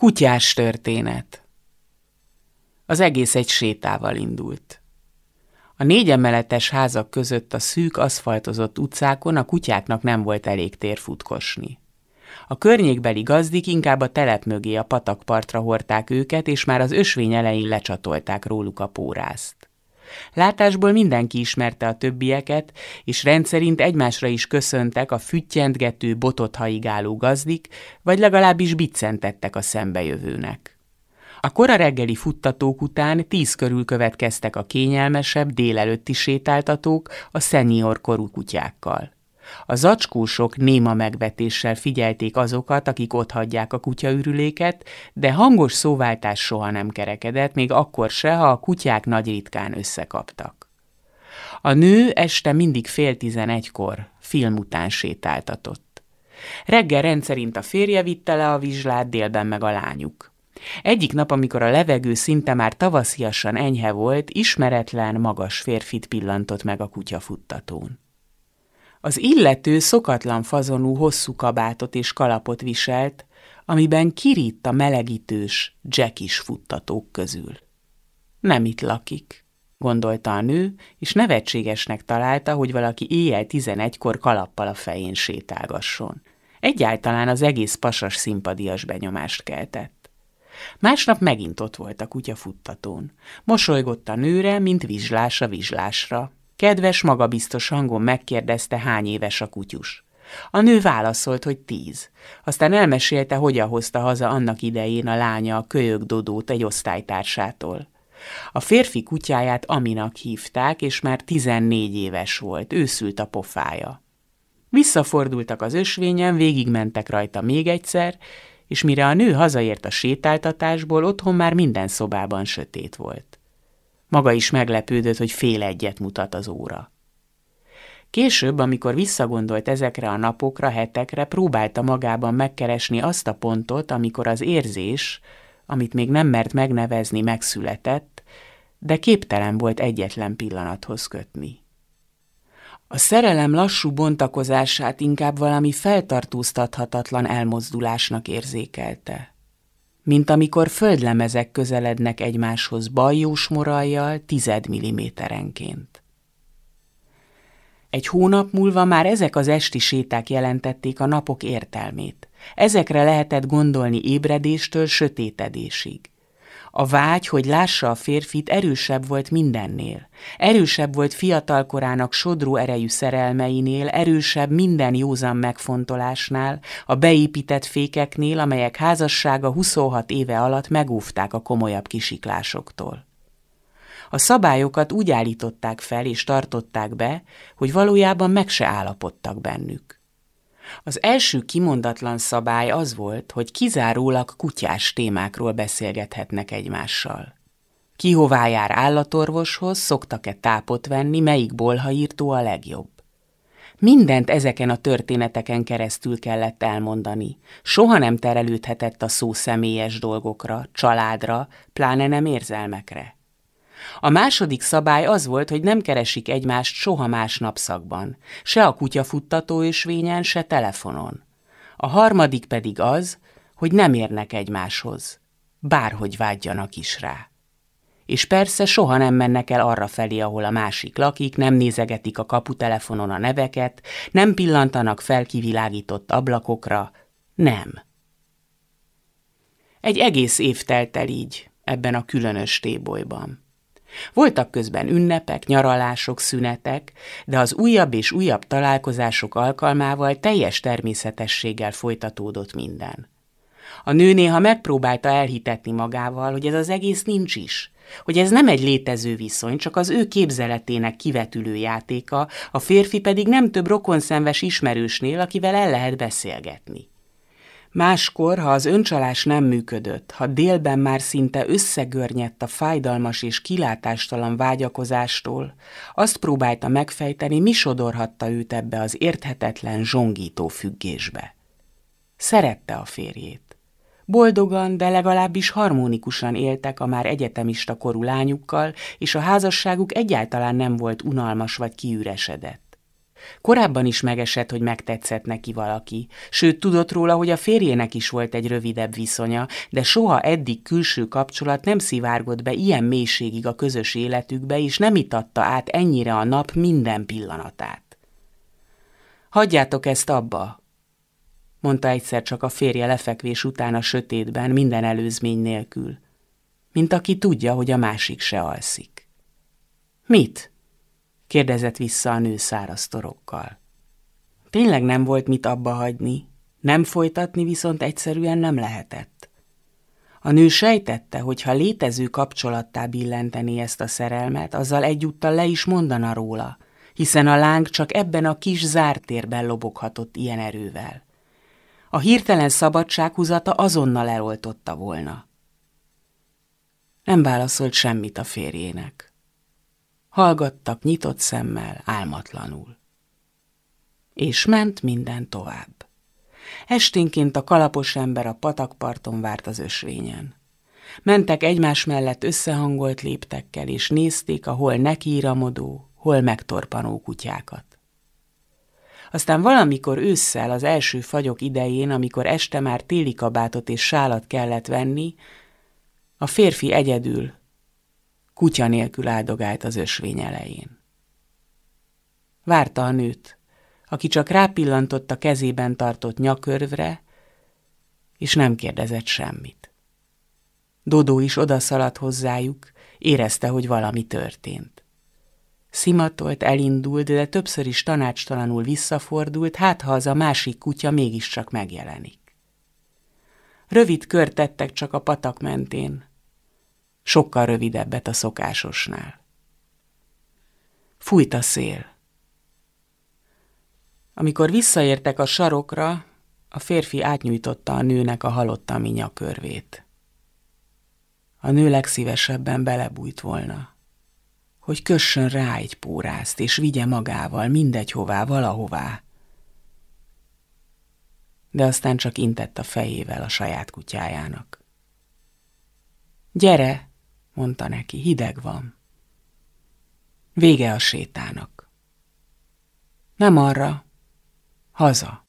Kutyás történet. Az egész egy sétával indult. A négy emeletes házak között a szűk, aszfaltozott utcákon a kutyáknak nem volt elég tér futkosni. A környékbeli gazdik inkább a telep mögé a patakpartra hordták őket, és már az ösvény elején lecsatolták róluk a pórázt. Látásból mindenki ismerte a többieket, és rendszerint egymásra is köszöntek a füttyentgető, botot haigáló gazdik, vagy legalábbis biccentettek a szembejövőnek. A kora reggeli futtatók után tíz körül következtek a kényelmesebb, délelőtti sétáltatók a szenior korú kutyákkal. A zacskósok néma megvetéssel figyelték azokat, akik otthagyják a kutyaürüléket, de hangos szóváltás soha nem kerekedett, még akkor se, ha a kutyák nagy ritkán összekaptak. A nő este mindig fél tizenegykor film után sétáltatott. Reggel rendszerint a férje vitte le a vizslát, délben meg a lányuk. Egyik nap, amikor a levegő szinte már tavasziasan enyhe volt, ismeretlen, magas férfit pillantott meg a kutyafuttatón. Az illető szokatlan fazonú hosszú kabátot és kalapot viselt, amiben kiritt a melegítős, jackis futtatók közül. Nem itt lakik, gondolta a nő, és nevetségesnek találta, hogy valaki éjjel tizenegykor kalappal a fején sétálgasson. Egyáltalán az egész pasas szimpadias benyomást keltett. Másnap megint ott volt a kutya futtatón. Mosolygott a nőre, mint vizslás a vizslásra, Kedves, magabiztos hangon megkérdezte, hány éves a kutyus. A nő válaszolt, hogy tíz. Aztán elmesélte, hogyan hozta haza annak idején a lánya a kölyök Dodót egy osztálytársától. A férfi kutyáját Aminak hívták, és már tizennégy éves volt, őszült a pofája. Visszafordultak az ösvényen, végigmentek rajta még egyszer, és mire a nő hazaért a sétáltatásból, otthon már minden szobában sötét volt. Maga is meglepődött, hogy fél egyet mutat az óra. Később, amikor visszagondolt ezekre a napokra, hetekre, próbálta magában megkeresni azt a pontot, amikor az érzés, amit még nem mert megnevezni, megszületett, de képtelen volt egyetlen pillanathoz kötni. A szerelem lassú bontakozását inkább valami feltartóztathatatlan elmozdulásnak érzékelte mint amikor földlemezek közelednek egymáshoz bajós morajjal tized milliméterenként. Egy hónap múlva már ezek az esti séták jelentették a napok értelmét. Ezekre lehetett gondolni ébredéstől sötétedésig. A vágy, hogy lássa a férfit, erősebb volt mindennél. Erősebb volt fiatalkorának sodró erejű szerelmeinél, erősebb minden józan megfontolásnál, a beépített fékeknél, amelyek házassága 26 éve alatt megúvták a komolyabb kisiklásoktól. A szabályokat úgy állították fel és tartották be, hogy valójában meg se állapodtak bennük. Az első kimondatlan szabály az volt, hogy kizárólag kutyás témákról beszélgethetnek egymással. Ki hová jár állatorvoshoz, szoktak-e tápot venni, melyik bolhaírtó a legjobb. Mindent ezeken a történeteken keresztül kellett elmondani. Soha nem terelődhetett a szó személyes dolgokra, családra, pláne nem érzelmekre. A második szabály az volt, hogy nem keresik egymást soha más napszakban, se a kutyafuttató ösvényen, se telefonon. A harmadik pedig az, hogy nem érnek egymáshoz, bárhogy vágyjanak is rá. És persze soha nem mennek el arra felé, ahol a másik lakik, nem nézegetik a kaputelefonon a neveket, nem pillantanak fel kivilágított ablakokra, nem. Egy egész év telt el így, ebben a különös tébolyban. Voltak közben ünnepek, nyaralások, szünetek, de az újabb és újabb találkozások alkalmával teljes természetességgel folytatódott minden. A nő néha megpróbálta elhitetni magával, hogy ez az egész nincs is, hogy ez nem egy létező viszony, csak az ő képzeletének kivetülő játéka, a férfi pedig nem több rokonszenves ismerősnél, akivel el lehet beszélgetni. Máskor, ha az öncsalás nem működött, ha délben már szinte összegörnyedt a fájdalmas és kilátástalan vágyakozástól, azt próbálta megfejteni, mi sodorhatta őt ebbe az érthetetlen, zsongító függésbe. Szerette a férjét. Boldogan, de legalábbis harmonikusan éltek a már egyetemista korú lányukkal, és a házasságuk egyáltalán nem volt unalmas vagy kiüresedett. Korábban is megesett, hogy megtetszett neki valaki, sőt tudott róla, hogy a férjének is volt egy rövidebb viszonya, de soha eddig külső kapcsolat nem szivárgott be ilyen mélységig a közös életükbe, és nem itatta át ennyire a nap minden pillanatát. Hagyjátok ezt abba, mondta egyszer csak a férje lefekvés után a sötétben, minden előzmény nélkül, mint aki tudja, hogy a másik se alszik. Mit? Kérdezett vissza a nő száraz torokkal. Tényleg nem volt mit abba hagyni, nem folytatni viszont egyszerűen nem lehetett. A nő sejtette, hogy ha létező kapcsolattá billenteni ezt a szerelmet, azzal egyúttal le is mondana róla, hiszen a láng csak ebben a kis zártérben loboghatott ilyen erővel. A hirtelen szabadsághúzata azonnal eloltotta volna. Nem válaszolt semmit a férjének. Hallgattak nyitott szemmel, álmatlanul. És ment minden tovább. Esténként a kalapos ember a patakparton várt az ösvényen. Mentek egymás mellett összehangolt léptekkel, és nézték a hol nekiíramodó, hol megtorpanó kutyákat. Aztán valamikor ősszel, az első fagyok idején, amikor este már téli kabátot és sálat kellett venni, a férfi egyedül, kutya nélkül áldogált az ösvény elején. Várta a nőt, aki csak rápillantott a kezében tartott nyakörvre, és nem kérdezett semmit. Dodó is odaszaladt hozzájuk, érezte, hogy valami történt. Szimatolt, elindult, de többször is tanácstalanul visszafordult, hát ha az a másik kutya mégiscsak megjelenik. Rövid kört tettek csak a patak mentén, sokkal rövidebbet a szokásosnál. Fújt a szél. Amikor visszaértek a sarokra, a férfi átnyújtotta a nőnek a halott minya körvét. A nő legszívesebben belebújt volna hogy kössön rá egy pórázt, és vigye magával mindegy hová, valahová. De aztán csak intett a fejével a saját kutyájának. Gyere, mondta neki, hideg van. Vége a sétának. Nem arra, haza.